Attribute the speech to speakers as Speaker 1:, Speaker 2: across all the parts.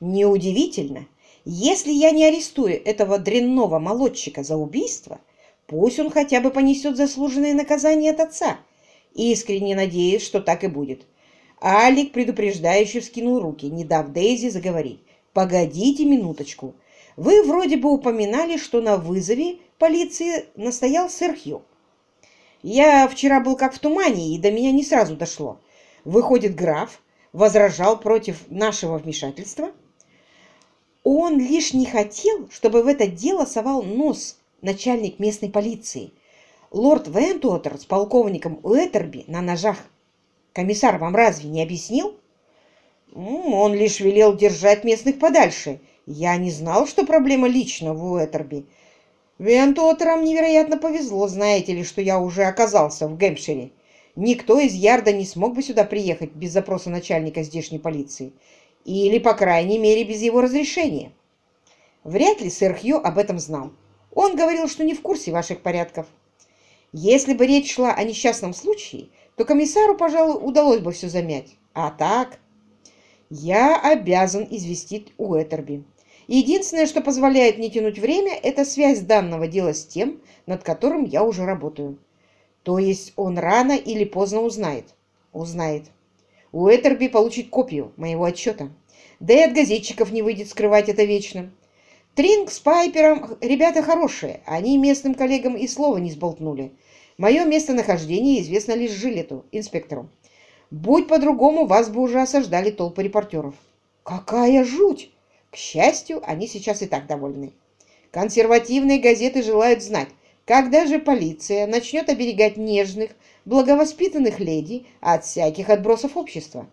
Speaker 1: Неудивительно. Если я не арестую этого дрянного молодчика за убийство, пусть он хотя бы понесет заслуженное наказание от отца. Искренне надеюсь, что так и будет. Алик предупреждающе вскинул руки, не дав Дейзи заговорить. «Погодите минуточку. Вы вроде бы упоминали, что на вызове полиции настоял сэр Хью. Я вчера был как в тумане, и до меня не сразу дошло. Выходит, граф возражал против нашего вмешательства?» Он лишь не хотел, чтобы в это дело совал нос начальник местной полиции. Лорд Вентуотер с полковником Уэттерби на ножах. Комиссар вам разве не объяснил? Он лишь велел держать местных подальше. Я не знал, что проблема лично в Уэттерби. Вентуотерам невероятно повезло, знаете ли, что я уже оказался в Гэмпшире. Никто из Ярда не смог бы сюда приехать без запроса начальника здешней полиции. Или, по крайней мере, без его разрешения. Вряд ли сэр Хью об этом знал. Он говорил, что не в курсе ваших порядков. Если бы речь шла о несчастном случае, то комиссару, пожалуй, удалось бы все замять. А так, я обязан известить Уэттерби. Единственное, что позволяет мне тянуть время, это связь данного дела с тем, над которым я уже работаю. То есть он рано или поздно узнает. Узнает. Уэттерби получит копию моего отчета. Да и от газетчиков не выйдет скрывать это вечно. Тринг с Пайпером ребята хорошие, они местным коллегам и слова не сболтнули. Мое местонахождение известно лишь жилету, инспектору. Будь по-другому, вас бы уже осаждали толпы репортеров. Какая жуть! К счастью, они сейчас и так довольны. Консервативные газеты желают знать, когда же полиция начнет оберегать нежных, благовоспитанных леди от всяких отбросов общества.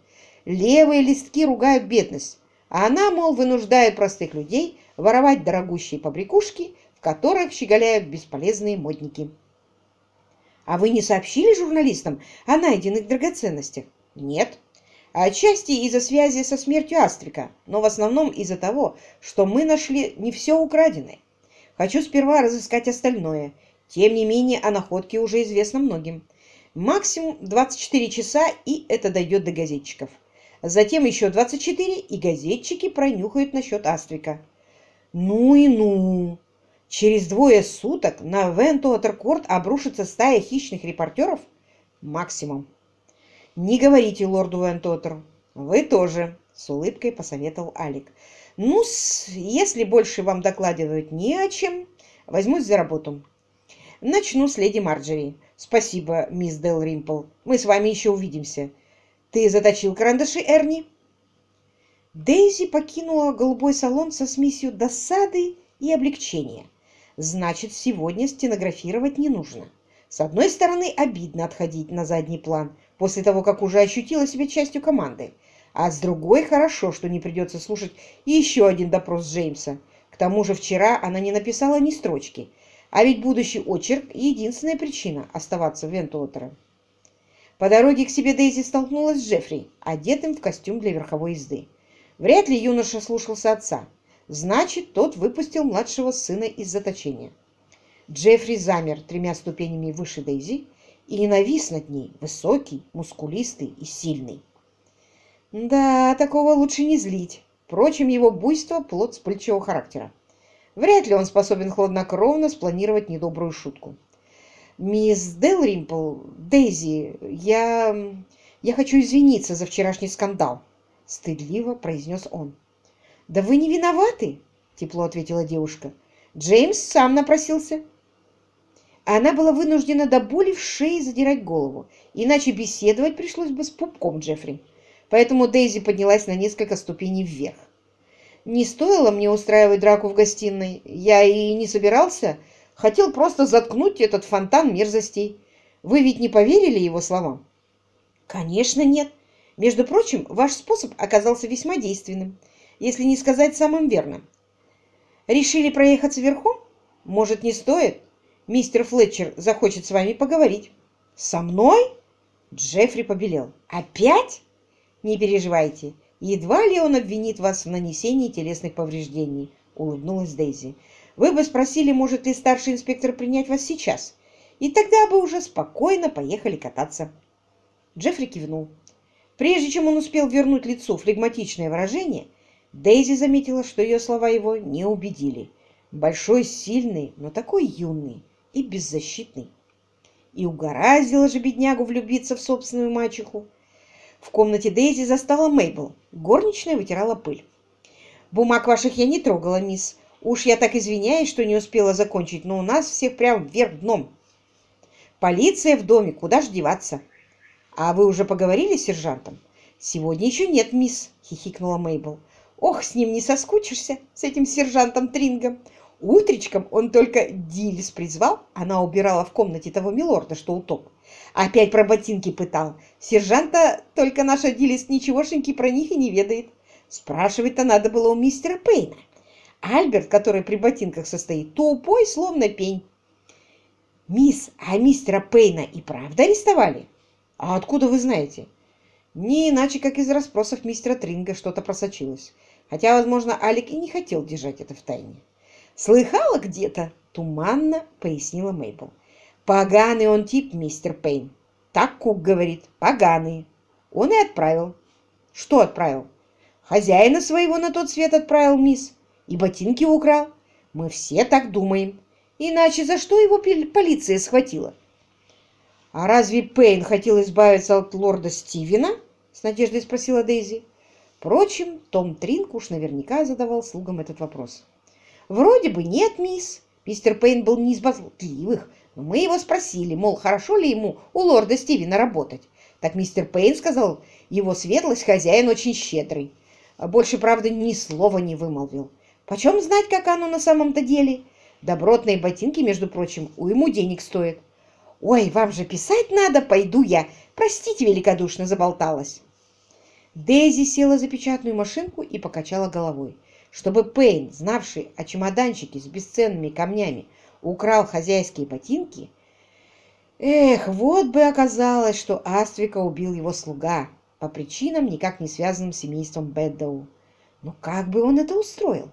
Speaker 1: Левые листки ругают бедность, а она, мол, вынуждает простых людей воровать дорогущие побрякушки, в которых щеголяют бесполезные модники. А вы не сообщили журналистам о найденных драгоценностях? Нет. Отчасти из-за связи со смертью Астрика, но в основном из-за того, что мы нашли не все украденное. Хочу сперва разыскать остальное. Тем не менее, о находке уже известно многим. Максимум 24 часа, и это дойдет до газетчиков. Затем еще 24, и газетчики пронюхают насчет Астрика. Ну и ну! Через двое суток на Вентуотеркорт обрушится стая хищных репортеров? Максимум. Не говорите лорду Вентуотеру. Вы тоже, с улыбкой посоветовал Алик. ну если больше вам докладывать не о чем, возьмусь за работу. Начну с леди Марджери. Спасибо, мисс Дел Римпл. Мы с вами еще увидимся. Ты заточил карандаши, Эрни? Дейзи покинула голубой салон со смесью досады и облегчения. Значит, сегодня стенографировать не нужно. С одной стороны, обидно отходить на задний план после того, как уже ощутила себя частью команды. А с другой, хорошо, что не придется слушать еще один допрос Джеймса. К тому же вчера она не написала ни строчки. А ведь будущий очерк – единственная причина оставаться в Вентуотере. По дороге к себе Дейзи столкнулась с Джеффри, одетым в костюм для верховой езды. Вряд ли юноша слушался отца. Значит, тот выпустил младшего сына из заточения. Джеффри замер тремя ступенями выше Дейзи и навис над ней, высокий, мускулистый и сильный. Да, такого лучше не злить. Впрочем, его буйство – плод вспыльчивого характера. Вряд ли он способен хладнокровно спланировать недобрую шутку. «Мисс Делримпл, Дейзи, я... я хочу извиниться за вчерашний скандал», — стыдливо произнес он. «Да вы не виноваты», — тепло ответила девушка. «Джеймс сам напросился». Она была вынуждена до боли в шее задирать голову, иначе беседовать пришлось бы с пупком Джеффри. Поэтому Дейзи поднялась на несколько ступеней вверх. «Не стоило мне устраивать драку в гостиной. Я и не собирался. Хотел просто заткнуть этот фонтан мерзостей. Вы ведь не поверили его словам?» «Конечно нет. Между прочим, ваш способ оказался весьма действенным, если не сказать самым верным. Решили проехаться верхом? Может, не стоит? Мистер Флетчер захочет с вами поговорить. Со мной? Джеффри побелел. Опять? Не переживайте. Едва ли он обвинит вас в нанесении телесных повреждений, улыбнулась Дейзи. Вы бы спросили, может ли старший инспектор принять вас сейчас, и тогда бы уже спокойно поехали кататься. Джеффри кивнул. Прежде чем он успел вернуть лицу флегматичное выражение, Дейзи заметила, что ее слова его не убедили. Большой, сильный, но такой юный и беззащитный. И угораздило же беднягу влюбиться в собственную мачеху. В комнате Дейзи застала Мейбл. Горничная вытирала пыль. «Бумаг ваших я не трогала, мисс. Уж я так извиняюсь, что не успела закончить, но у нас всех прям вверх дном. Полиция в доме, куда ж деваться? А вы уже поговорили с сержантом? Сегодня еще нет, мисс, хихикнула Мейбл. Ох, с ним не соскучишься, с этим сержантом Трингом. Утречком он только Дилис призвал, она убирала в комнате того милорда, что утоп. Опять про ботинки пытал. Сержанта только наша Дилис ничегошеньки про них и не ведает. Спрашивать-то надо было у мистера Пейна. Альберт, который при ботинках состоит, тупой, словно пень. «Мисс, а мистера Пейна и правда арестовали?» «А откуда вы знаете?» Не иначе, как из расспросов мистера Тринга что-то просочилось. Хотя, возможно, Алик и не хотел держать это в тайне. «Слыхала где-то?» — туманно пояснила Мейбл. «Поганый он тип, мистер Пейн. Так Кук говорит. Поганый. Он и отправил». «Что отправил?» «Хозяина своего на тот свет отправил, мисс. И ботинки украл. Мы все так думаем. Иначе за что его полиция схватила? «А разве Пейн хотел избавиться от лорда Стивена?» — с надеждой спросила Дейзи. Впрочем, Том Тринк уж наверняка задавал слугам этот вопрос. «Вроде бы нет, мисс. Мистер Пейн был не из болтливых, мы его спросили, мол, хорошо ли ему у лорда Стивена работать. Так мистер Пейн сказал, его светлость хозяин очень щедрый. Больше, правда, ни слова не вымолвил. Почем знать, как оно на самом-то деле? Добротные ботинки, между прочим, у ему денег стоят. Ой, вам же писать надо, пойду я. Простите, великодушно заболталась. Дейзи села за печатную машинку и покачала головой. Чтобы Пейн, знавший о чемоданчике с бесценными камнями, украл хозяйские ботинки, эх, вот бы оказалось, что Аствика убил его слуга по причинам, никак не связанным с семейством Бэддоу. Но как бы он это устроил?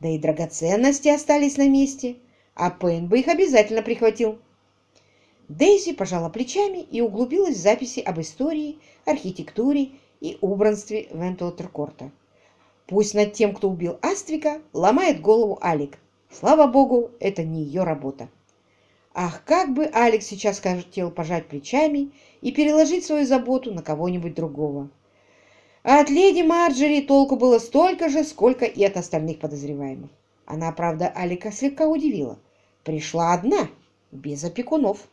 Speaker 1: Да и драгоценности остались на месте, а Пейн бы их обязательно прихватил. Дейзи пожала плечами и углубилась в записи об истории, архитектуре и убранстве Вентуотеркорта. Пусть над тем, кто убил Аствика, ломает голову Алик. Слава богу, это не ее работа. Ах, как бы Алекс сейчас хотел пожать плечами и переложить свою заботу на кого-нибудь другого. А от леди Марджери толку было столько же, сколько и от остальных подозреваемых. Она, правда, Алика слегка удивила. Пришла одна, без опекунов.